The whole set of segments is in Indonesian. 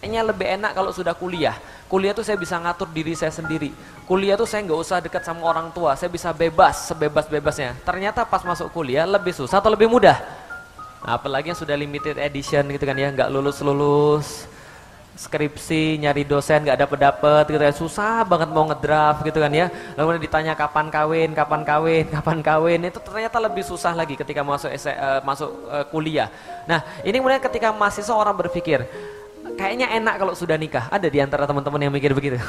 Kayaknya lebih enak kalau sudah kuliah. Kuliah tuh saya bisa ngatur diri saya sendiri. Kuliah tuh saya nggak usah dekat sama orang tua. Saya bisa bebas, sebebas-bebasnya. Ternyata pas masuk kuliah lebih susah atau lebih mudah? Nah, apalagi yang sudah limited edition gitu kan ya, nggak lulus-lulus skripsi nyari dosen nggak dapet dapet gitu ya susah banget mau ngedraft gitu kan ya lalu ditanya kapan kawin kapan kawin kapan kawin itu ternyata lebih susah lagi ketika masuk uh, masuk uh, kuliah nah ini kemudian ketika mahasiswa orang berpikir kayaknya enak kalau sudah nikah. Ada di antara teman-teman yang mikir begitu.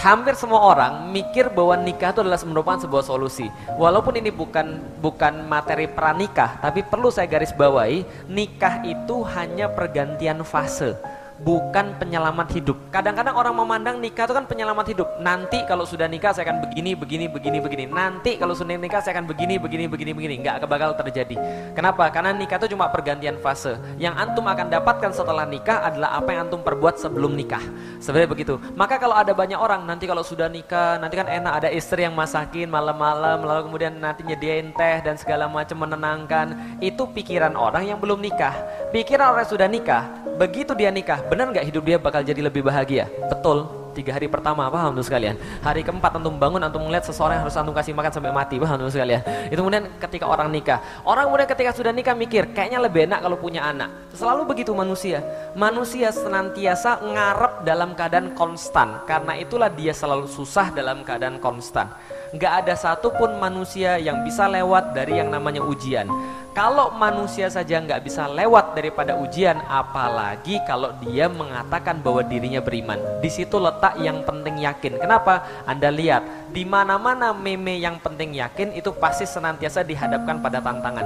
Hampir semua orang mikir bahwa nikah itu adalah merupakan sebuah solusi. Walaupun ini bukan bukan materi pranikah, tapi perlu saya garis bawahi, nikah itu hanya pergantian fase bukan penyelamat hidup. Kadang-kadang orang memandang nikah itu kan penyelamat hidup. Nanti kalau sudah nikah saya akan begini, begini, begini, begini. Nanti kalau sudah nikah saya akan begini, begini, begini, begini. Enggak bakal terjadi. Kenapa? Karena nikah itu cuma pergantian fase. Yang antum akan dapatkan setelah nikah adalah apa yang antum perbuat sebelum nikah. Sebenarnya begitu. Maka kalau ada banyak orang nanti kalau sudah nikah, nanti kan enak ada istri yang masakin malam-malam, lalu kemudian nanti nyediain teh dan segala macam menenangkan. Itu pikiran orang yang belum nikah. Pikiran orang yang sudah nikah, begitu dia nikah, benar nggak hidup dia bakal jadi lebih bahagia? Betul. Tiga hari pertama, paham tuh sekalian. Hari keempat antum bangun, antum melihat seseorang yang harus antum kasih makan sampai mati, paham tuh sekalian. Itu kemudian ketika orang nikah. Orang kemudian ketika sudah nikah mikir, kayaknya lebih enak kalau punya anak. Selalu begitu manusia. Manusia senantiasa ngarep dalam keadaan konstan. Karena itulah dia selalu susah dalam keadaan konstan. Gak ada satupun manusia yang bisa lewat dari yang namanya ujian. Kalau manusia saja nggak bisa lewat daripada ujian, apalagi kalau dia mengatakan bahwa dirinya beriman. Di situ letak yang penting yakin. Kenapa? Anda lihat, di mana-mana meme yang penting yakin itu pasti senantiasa dihadapkan pada tantangan.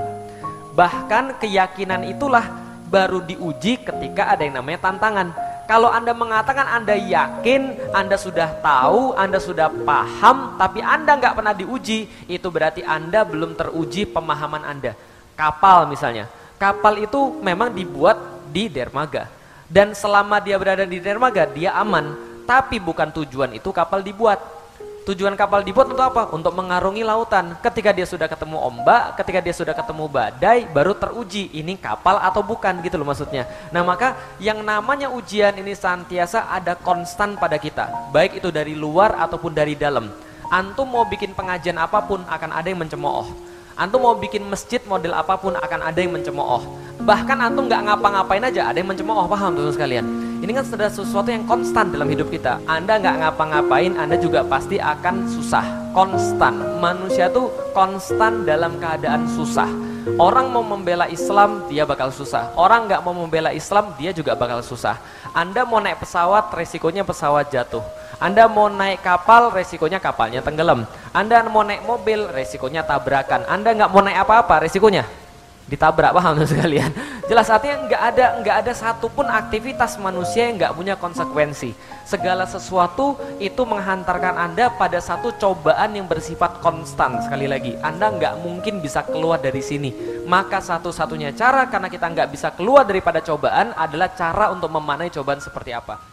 Bahkan keyakinan itulah baru diuji ketika ada yang namanya tantangan. Kalau Anda mengatakan Anda yakin, Anda sudah tahu, Anda sudah paham, tapi Anda nggak pernah diuji, itu berarti Anda belum teruji pemahaman Anda kapal misalnya. Kapal itu memang dibuat di dermaga. Dan selama dia berada di dermaga, dia aman. Tapi bukan tujuan itu kapal dibuat. Tujuan kapal dibuat untuk apa? Untuk mengarungi lautan. Ketika dia sudah ketemu ombak, ketika dia sudah ketemu badai, baru teruji ini kapal atau bukan gitu loh maksudnya. Nah maka yang namanya ujian ini senantiasa ada konstan pada kita. Baik itu dari luar ataupun dari dalam. Antum mau bikin pengajian apa pun akan ada yang mencemooh Antum mau bikin masjid model apa pun akan ada yang mencemooh. Bahkan antum nggak ngapa-ngapain aja ada yang mencemooh, paham teman sekalian? Ini kan sudah sesuatu yang konstan dalam hidup kita. Anda nggak ngapa-ngapain, Anda juga pasti akan susah. Konstan. Manusia tuh konstan dalam keadaan susah. Orang mau membela Islam, dia bakal susah. Orang nggak mau membela Islam, dia juga bakal susah. Anda mau naik pesawat, resikonya pesawat jatuh. Anda mau naik kapal, resikonya kapalnya tenggelam. Anda mau naik mobil, resikonya tabrakan. Anda nggak mau naik apa-apa, resikonya ditabrak paham sekalian? Jelas artinya nggak ada nggak ada satupun aktivitas manusia yang nggak punya konsekuensi. Segala sesuatu itu menghantarkan anda pada satu cobaan yang bersifat konstan. Sekali lagi anda nggak mungkin bisa keluar dari sini. Maka satu-satunya cara karena kita nggak bisa keluar daripada cobaan adalah cara untuk memanai cobaan seperti apa